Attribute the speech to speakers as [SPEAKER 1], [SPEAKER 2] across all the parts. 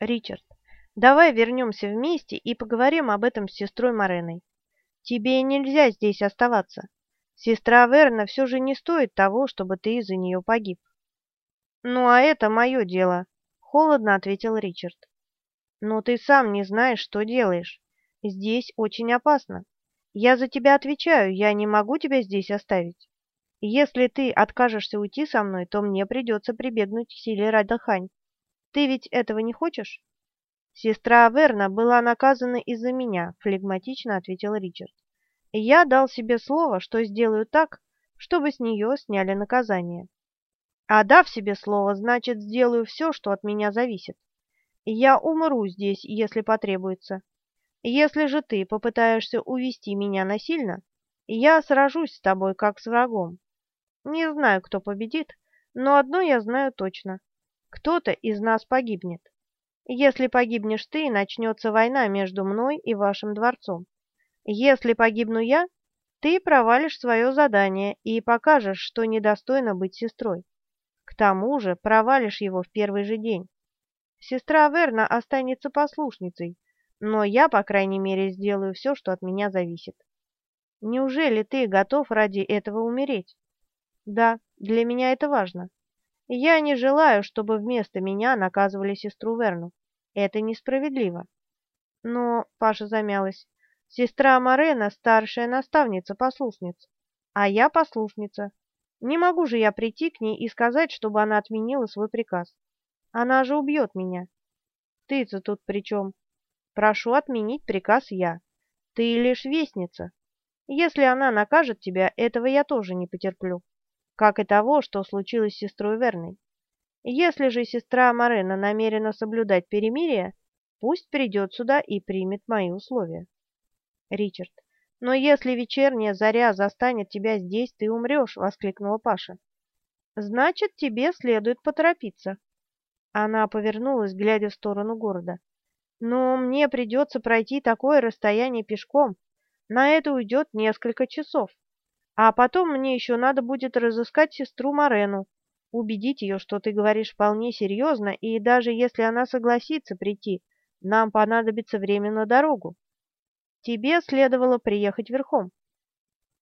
[SPEAKER 1] Ричард, давай вернемся вместе и поговорим об этом с сестрой Мореной. Тебе нельзя здесь оставаться. Сестра Верна все же не стоит того, чтобы ты из-за нее погиб. Ну, а это мое дело, — холодно ответил Ричард. Но ты сам не знаешь, что делаешь. Здесь очень опасно. Я за тебя отвечаю, я не могу тебя здесь оставить. Если ты откажешься уйти со мной, то мне придется прибегнуть к силе Радахань. Ты ведь этого не хочешь? Сестра Аверна была наказана из-за меня, флегматично ответил Ричард. Я дал себе слово, что сделаю так, чтобы с нее сняли наказание. А дав себе слово, значит, сделаю все, что от меня зависит. Я умру здесь, если потребуется. Если же ты попытаешься увести меня насильно, я сражусь с тобой, как с врагом. Не знаю, кто победит, но одно я знаю точно. Кто-то из нас погибнет. Если погибнешь ты, начнется война между мной и вашим дворцом. Если погибну я, ты провалишь свое задание и покажешь, что недостойно быть сестрой. К тому же провалишь его в первый же день. Сестра Верна останется послушницей, но я, по крайней мере, сделаю все, что от меня зависит. Неужели ты готов ради этого умереть? Да, для меня это важно. Я не желаю, чтобы вместо меня наказывали сестру Верну. Это несправедливо. Но, Паша замялась, Сестра Марена – старшая наставница-послушница, а я послушница. Не могу же я прийти к ней и сказать, чтобы она отменила свой приказ. Она же убьет меня. Ты-то тут при чем? Прошу отменить приказ я. Ты лишь вестница. Если она накажет тебя, этого я тоже не потерплю. Как и того, что случилось с сестрой Верной. Если же сестра Марена намерена соблюдать перемирие, пусть придет сюда и примет мои условия. Ричард. «Но если вечерняя заря застанет тебя здесь, ты умрешь!» — воскликнула Паша. «Значит, тебе следует поторопиться». Она повернулась, глядя в сторону города. «Но мне придется пройти такое расстояние пешком. На это уйдет несколько часов. А потом мне еще надо будет разыскать сестру Морену, убедить ее, что ты говоришь вполне серьезно, и даже если она согласится прийти, нам понадобится время на дорогу. Тебе следовало приехать верхом.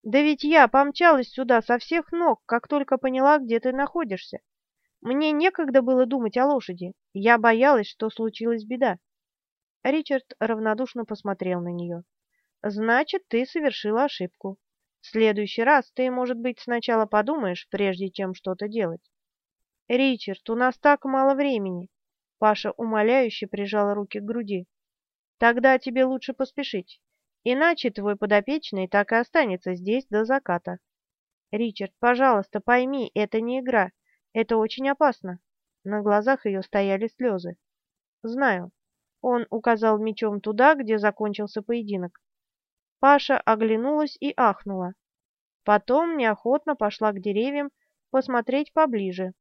[SPEAKER 1] Да ведь я помчалась сюда со всех ног, как только поняла, где ты находишься. Мне некогда было думать о лошади. Я боялась, что случилась беда. Ричард равнодушно посмотрел на нее. Значит, ты совершила ошибку. В следующий раз ты, может быть, сначала подумаешь, прежде чем что-то делать. Ричард, у нас так мало времени. Паша умоляюще прижала руки к груди. Тогда тебе лучше поспешить. Иначе твой подопечный так и останется здесь до заката. Ричард, пожалуйста, пойми, это не игра. Это очень опасно. На глазах ее стояли слезы. Знаю. Он указал мечом туда, где закончился поединок. Паша оглянулась и ахнула. Потом неохотно пошла к деревьям посмотреть поближе.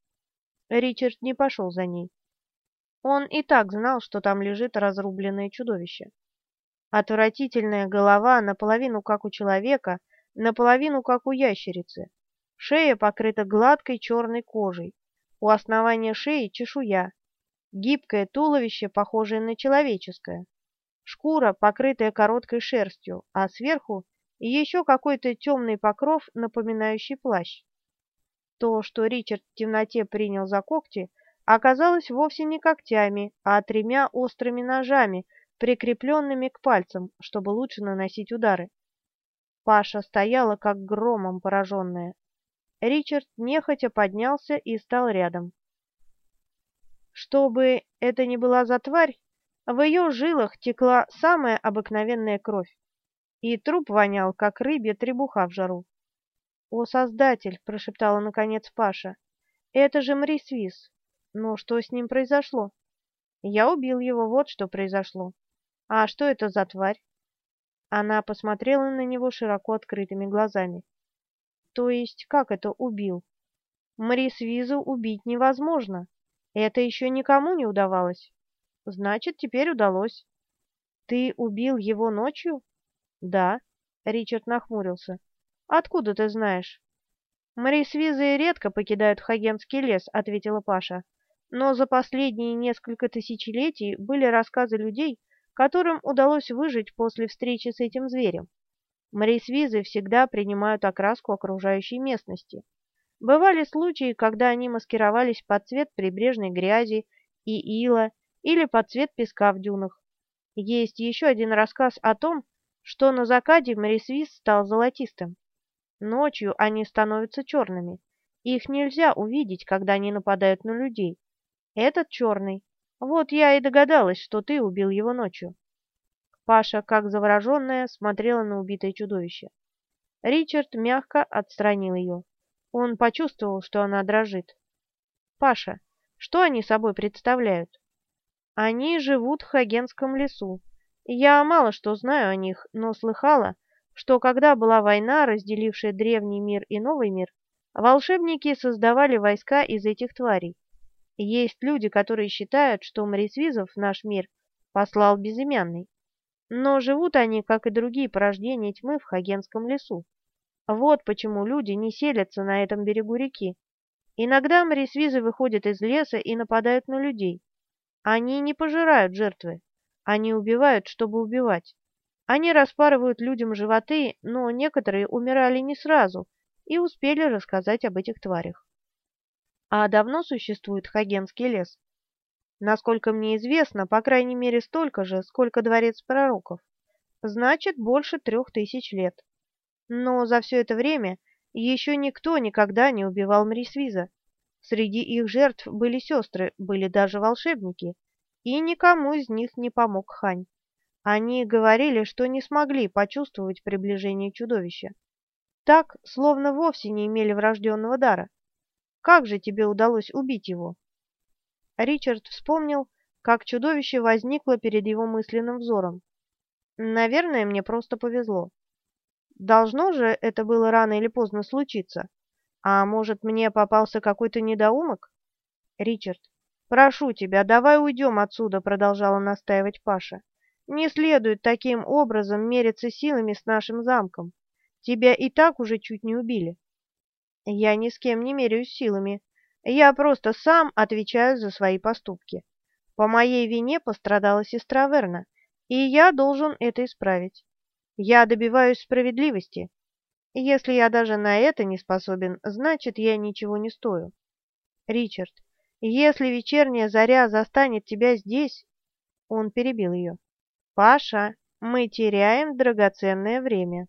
[SPEAKER 1] Ричард не пошел за ней. Он и так знал, что там лежит разрубленное чудовище. Отвратительная голова, наполовину как у человека, наполовину как у ящерицы. Шея покрыта гладкой черной кожей. У основания шеи чешуя. Гибкое туловище, похожее на человеческое. Шкура, покрытая короткой шерстью, а сверху еще какой-то темный покров, напоминающий плащ. То, что Ричард в темноте принял за когти, оказалось вовсе не когтями, а тремя острыми ножами, прикрепленными к пальцам, чтобы лучше наносить удары. Паша стояла, как громом пораженная. Ричард нехотя поднялся и стал рядом. Чтобы это не была за тварь, в ее жилах текла самая обыкновенная кровь, и труп вонял, как рыбья требуха в жару. «О, Создатель!» — прошептала наконец Паша. «Это же Мрисвис! Но что с ним произошло?» «Я убил его, вот что произошло. «А что это за тварь?» Она посмотрела на него широко открытыми глазами. «То есть как это убил?» «Марис Визу убить невозможно. Это еще никому не удавалось. Значит, теперь удалось». «Ты убил его ночью?» «Да», — Ричард нахмурился. «Откуда ты знаешь?» «Марис Визы редко покидают Хагенский лес», — ответила Паша. но за последние несколько тысячелетий были рассказы людей, которым удалось выжить после встречи с этим зверем. Морисвизы всегда принимают окраску окружающей местности. Бывали случаи, когда они маскировались под цвет прибрежной грязи и ила или под цвет песка в дюнах. Есть еще один рассказ о том, что на закате Морисвиз стал золотистым. Ночью они становятся черными. Их нельзя увидеть, когда они нападают на людей. Этот черный. Вот я и догадалась, что ты убил его ночью. Паша, как завороженная, смотрела на убитое чудовище. Ричард мягко отстранил ее. Он почувствовал, что она дрожит. «Паша, что они собой представляют?» «Они живут в Хагенском лесу. Я мало что знаю о них, но слыхала, что когда была война, разделившая древний мир и новый мир, волшебники создавали войска из этих тварей. Есть люди, которые считают, что Морисвизов наш мир послал безымянный. Но живут они, как и другие порождения тьмы, в Хагенском лесу. Вот почему люди не селятся на этом берегу реки. Иногда морисвизы выходят из леса и нападают на людей. Они не пожирают жертвы. Они убивают, чтобы убивать. Они распарывают людям животы, но некоторые умирали не сразу и успели рассказать об этих тварях. А давно существует Хагенский лес? Насколько мне известно, по крайней мере столько же, сколько дворец пророков. Значит, больше трех тысяч лет. Но за все это время еще никто никогда не убивал Мрисвиза. Среди их жертв были сестры, были даже волшебники, и никому из них не помог Хань. Они говорили, что не смогли почувствовать приближение чудовища. Так, словно вовсе не имели врожденного дара. Как же тебе удалось убить его? Ричард вспомнил, как чудовище возникло перед его мысленным взором. Наверное, мне просто повезло. Должно же это было рано или поздно случиться. А может, мне попался какой-то недоумок? Ричард, прошу тебя, давай уйдем отсюда, продолжала настаивать Паша. Не следует таким образом мериться силами с нашим замком. Тебя и так уже чуть не убили. Я ни с кем не меряюсь силами. Я просто сам отвечаю за свои поступки. По моей вине пострадала сестра Верна, и я должен это исправить. Я добиваюсь справедливости. Если я даже на это не способен, значит, я ничего не стою. Ричард, если вечерняя заря застанет тебя здесь... Он перебил ее. Паша, мы теряем драгоценное время.